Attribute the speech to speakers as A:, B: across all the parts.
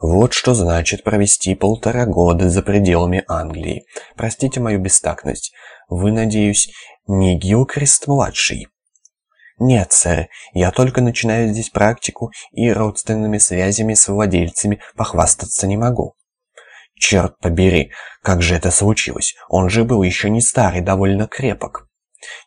A: Вот что значит провести полтора года за пределами Англии. Простите мою бестактность. Вы, надеюсь, не Гилкрест-младший? Нет, сэр, я только начинаю здесь практику и родственными связями с владельцами похвастаться не могу. Черт побери, как же это случилось? Он же был еще не старый, довольно крепок.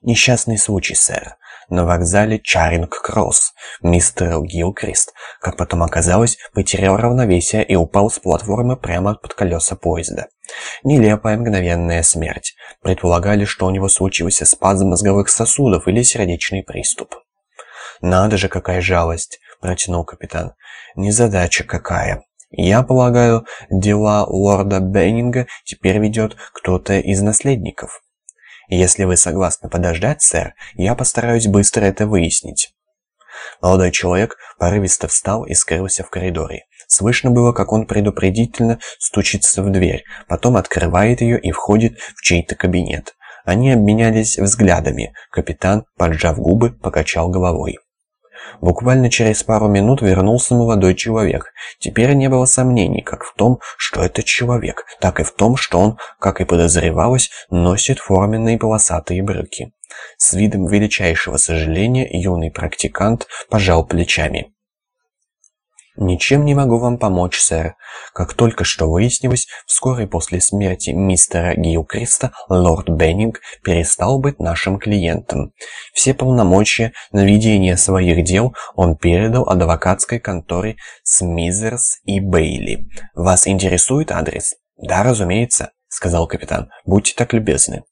A: Несчастный случай, сэр на вокзале Чаринг-Кросс. Мистер Гилкрист, как потом оказалось, потерял равновесие и упал с платформы прямо под колеса поезда. Нелепая мгновенная смерть. Предполагали, что у него случился спазм мозговых сосудов или сердечный приступ. «Надо же, какая жалость!» – протянул капитан. «Незадача какая!» «Я полагаю, дела лорда Беннинга теперь ведет кто-то из наследников». Если вы согласны подождать, сэр, я постараюсь быстро это выяснить». Молодой человек порывисто встал и скрылся в коридоре. Слышно было, как он предупредительно стучится в дверь, потом открывает ее и входит в чей-то кабинет. Они обменялись взглядами. Капитан, поджав губы, покачал головой. Буквально через пару минут вернулся молодой человек. Теперь не было сомнений как в том, что это человек, так и в том, что он, как и подозревалось, носит форменные полосатые брюки. С видом величайшего сожаления юный практикант пожал плечами. «Ничем не могу вам помочь, сэр. Как только что выяснилось, вскоре после смерти мистера Гилкриста лорд Беннинг перестал быть нашим клиентом. Все полномочия на ведение своих дел он передал адвокатской конторе Смизерс и Бейли. Вас интересует адрес?» «Да, разумеется», — сказал капитан. «Будьте так любезны».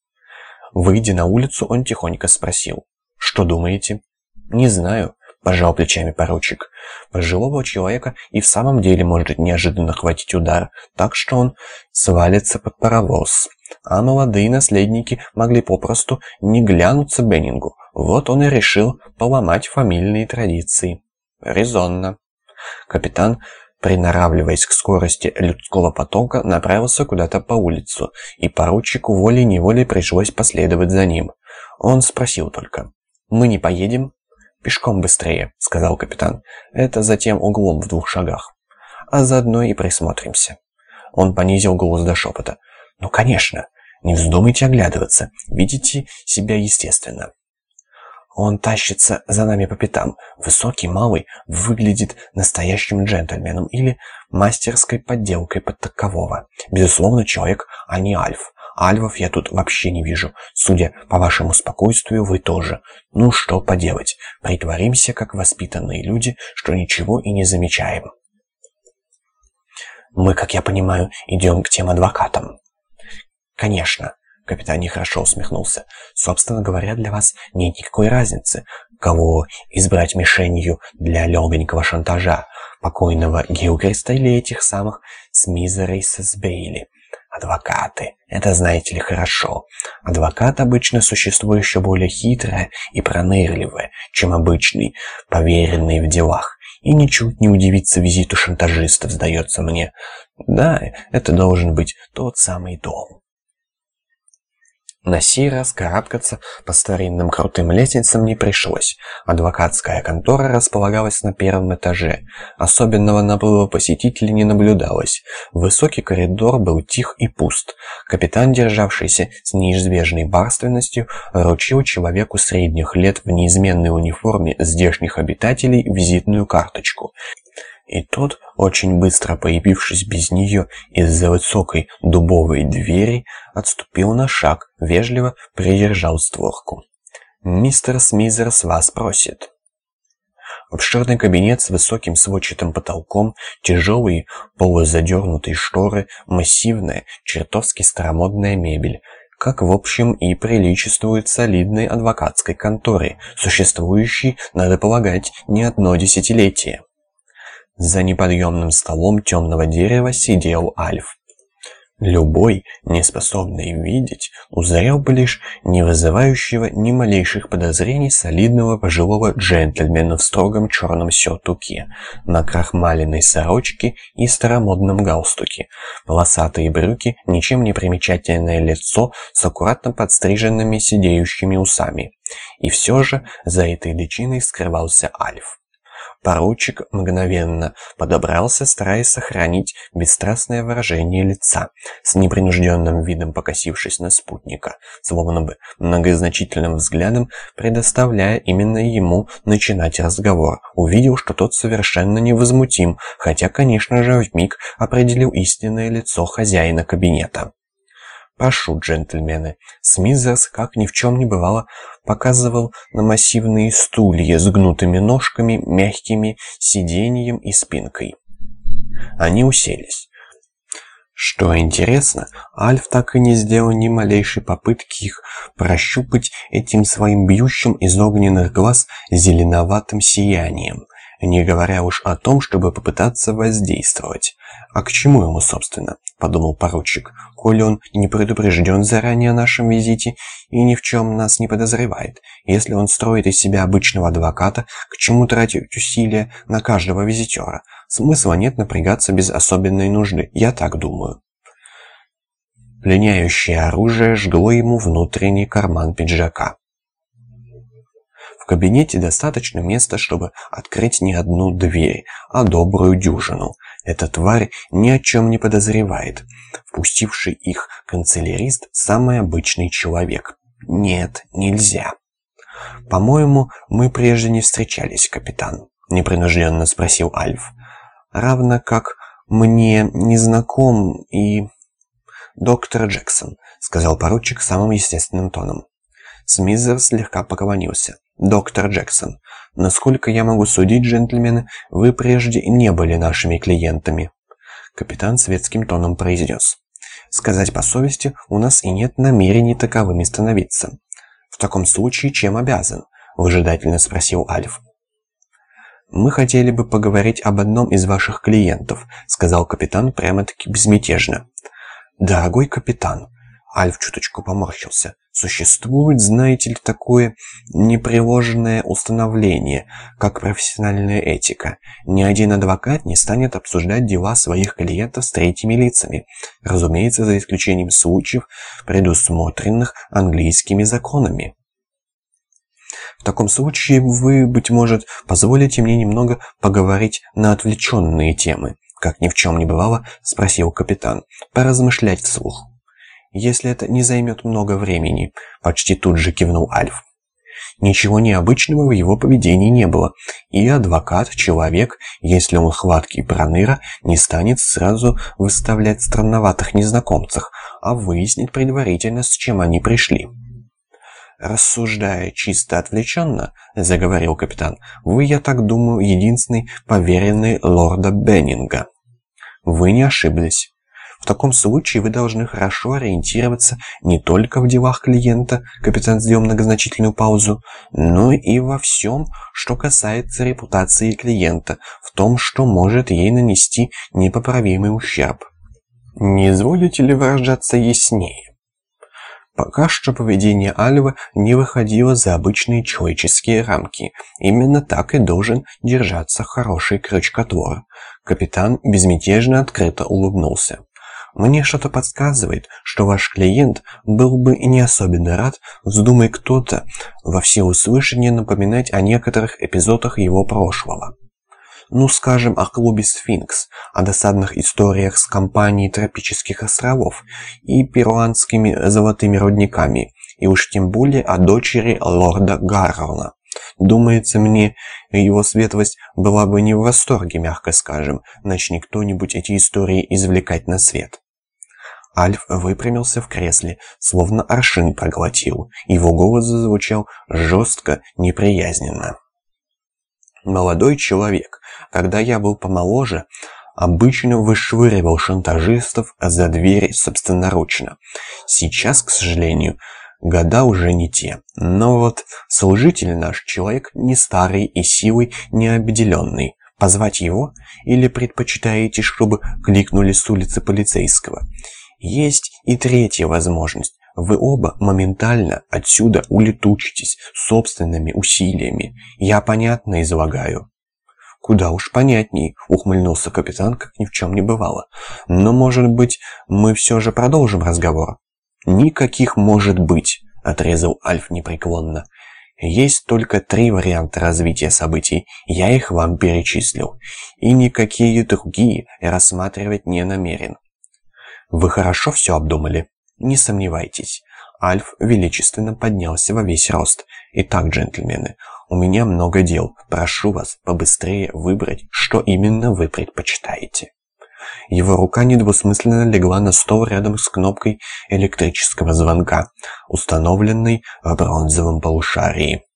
A: Выйдя на улицу, он тихонько спросил. «Что думаете?» «Не знаю. — пожал плечами поручик. «Пожилого человека и в самом деле может неожиданно хватить удар, так что он свалится под паровоз. А молодые наследники могли попросту не глянуться Беннингу. Вот он и решил поломать фамильные традиции». «Резонно». Капитан, приноравливаясь к скорости людского потока, направился куда-то по улицу, и поручику волей-неволей пришлось последовать за ним. Он спросил только. «Мы не поедем?» «Пешком быстрее», — сказал капитан. «Это за тем углом в двух шагах. А заодно и присмотримся». Он понизил голос до шепота. «Ну, конечно. Не вздумайте оглядываться. Видите себя естественно». Он тащится за нами по пятам. Высокий, малый, выглядит настоящим джентльменом или мастерской подделкой под такового. Безусловно, человек, а не альф. Альвов я тут вообще не вижу. Судя по вашему спокойствию, вы тоже. Ну, что поделать. Притворимся, как воспитанные люди, что ничего и не замечаем. Мы, как я понимаю, идем к тем адвокатам. Конечно. Капитан нехорошо усмехнулся. «Собственно говоря, для вас нет никакой разницы, кого избрать мишенью для легонького шантажа, покойного Гилгриста или этих самых Смизерейса Бейли. Адвокаты. Это, знаете ли, хорошо. Адвокат обычно существо еще более хитрое и пронырливое, чем обычный, поверенный в делах. И ничуть не удивится визиту шантажистов, сдается мне. Да, это должен быть тот самый дом. На сей раз карабкаться по старинным крутым лестницам не пришлось. Адвокатская контора располагалась на первом этаже. Особенного наплыва посетителей не наблюдалось. Высокий коридор был тих и пуст. Капитан, державшийся с неизбежной барственностью, вручил человеку средних лет в неизменной униформе здешних обитателей визитную карточку. И тот, очень быстро появившись без нее из-за высокой дубовой двери, отступил на шаг, вежливо придержал створку. «Мистер Смизерс вас просит». Обширный кабинет с высоким сводчатым потолком, тяжелые полузадернутые шторы, массивная, чертовски старомодная мебель, как в общем и приличествует солидной адвокатской конторе, существующей, надо полагать, не одно десятилетие. За неподъемным столом темного дерева сидел Альф. Любой, неспособный видеть, узрел бы лишь не вызывающего ни малейших подозрений солидного пожилого джентльмена в строгом черном сюртуке, на крахмаленной сорочке и старомодном галстуке, полосатые брюки, ничем не примечательное лицо с аккуратно подстриженными сидеющими усами. И все же за этой личиной скрывался Альф. Поручик мгновенно подобрался, стараясь сохранить бесстрастное выражение лица, с непринужденным видом покосившись на спутника, словно бы многозначительным взглядом предоставляя именно ему начинать разговор. Увидел, что тот совершенно невозмутим, хотя, конечно же, вмиг определил истинное лицо хозяина кабинета. «Прошу, джентльмены». Смизерс, как ни в чем не бывало, показывал на массивные стулья с гнутыми ножками, мягкими сиденьем и спинкой. Они уселись. Что интересно, Альф так и не сделал ни малейшей попытки их прощупать этим своим бьющим из огненных глаз зеленоватым сиянием не говоря уж о том, чтобы попытаться воздействовать. «А к чему ему, собственно?» – подумал поручик. «Коли он не предупрежден заранее о нашем визите и ни в чем нас не подозревает, если он строит из себя обычного адвоката, к чему тратить усилия на каждого визитера? Смысла нет напрягаться без особенной нужды, я так думаю». Пленяющее оружие жгло ему внутренний карман пиджака кабинете достаточно места, чтобы открыть не одну дверь, а добрую дюжину. Эта тварь ни о чем не подозревает. Впустивший их канцелярист – самый обычный человек. Нет, нельзя. «По-моему, мы прежде не встречались, капитан», – непринужденно спросил Альф. «Равно как мне не знаком и...» «Доктор Джексон», — сказал поручик самым естественным тоном. Смизер слегка поклонился. «Доктор Джексон, насколько я могу судить, джентльмены, вы прежде не были нашими клиентами». Капитан светским тоном произнес. «Сказать по совести, у нас и нет намерений таковыми становиться». «В таком случае чем обязан?» – выжидательно спросил Альф. «Мы хотели бы поговорить об одном из ваших клиентов», – сказал капитан прямо-таки безмятежно. «Дорогой капитан», – Альф чуточку поморщился, Существует, знаете ли, такое непреложенное установление, как профессиональная этика. Ни один адвокат не станет обсуждать дела своих клиентов с третьими лицами, разумеется, за исключением случаев, предусмотренных английскими законами. В таком случае вы, быть может, позволите мне немного поговорить на отвлеченные темы. Как ни в чем не бывало, спросил капитан, поразмышлять вслух если это не займет много времени», – почти тут же кивнул Альф. Ничего необычного в его поведении не было, и адвокат, человек, если он хваткий проныра, не станет сразу выставлять странноватых незнакомцев, а выяснить предварительно, с чем они пришли. «Рассуждая чисто отвлеченно», — заговорил капитан, — «вы, я так думаю, единственный поверенный лорда Беннинга». «Вы не ошиблись. В таком случае вы должны хорошо ориентироваться не только в делах клиента, капитан сделал многозначительную паузу, но и во всем, что касается репутации клиента, в том, что может ей нанести непоправимый ущерб. Не изволите ли выражаться яснее? Пока что поведение Альвы не выходило за обычные человеческие рамки. Именно так и должен держаться хороший крючкотвор. Капитан безмятежно открыто улыбнулся. Мне что-то подсказывает, что ваш клиент был бы не особенно рад, вздумай кто-то во всеуслышание напоминать о некоторых эпизодах его прошлого. Ну, скажем, о клубе «Сфинкс», о досадных историях с компанией тропических островов и перуанскими золотыми рудниками, и уж тем более о дочери лорда Гаррона. Думается мне, его светлость была бы не в восторге, мягко скажем, начни кто-нибудь эти истории извлекать на свет. Альф выпрямился в кресле, словно аршин проглотил. Его голос зазвучал жестко, неприязненно. «Молодой человек, когда я был помоложе, обычно вышвыривал шантажистов за дверь собственноручно. Сейчас, к сожалению, Года уже не те. Но вот служитель наш человек не старый и силой не обделенный. Позвать его? Или предпочитаете, чтобы кликнули с улицы полицейского? Есть и третья возможность. Вы оба моментально отсюда улетучитесь собственными усилиями. Я понятно излагаю. «Куда уж понятней», — ухмыльнулся капитан, как ни в чем не бывало. «Но, может быть, мы все же продолжим разговор?» «Никаких может быть», — отрезал Альф непреклонно. Есть только три варианта развития событий, я их вам перечислил, и никакие другие рассматривать не намерен. Вы хорошо все обдумали? Не сомневайтесь. Альф величественно поднялся во весь рост. Итак, джентльмены, у меня много дел. Прошу вас побыстрее выбрать, что именно вы предпочитаете. Его рука недвусмысленно легла на стол рядом с кнопкой электрического звонка, установленной в бронзовом полушарии.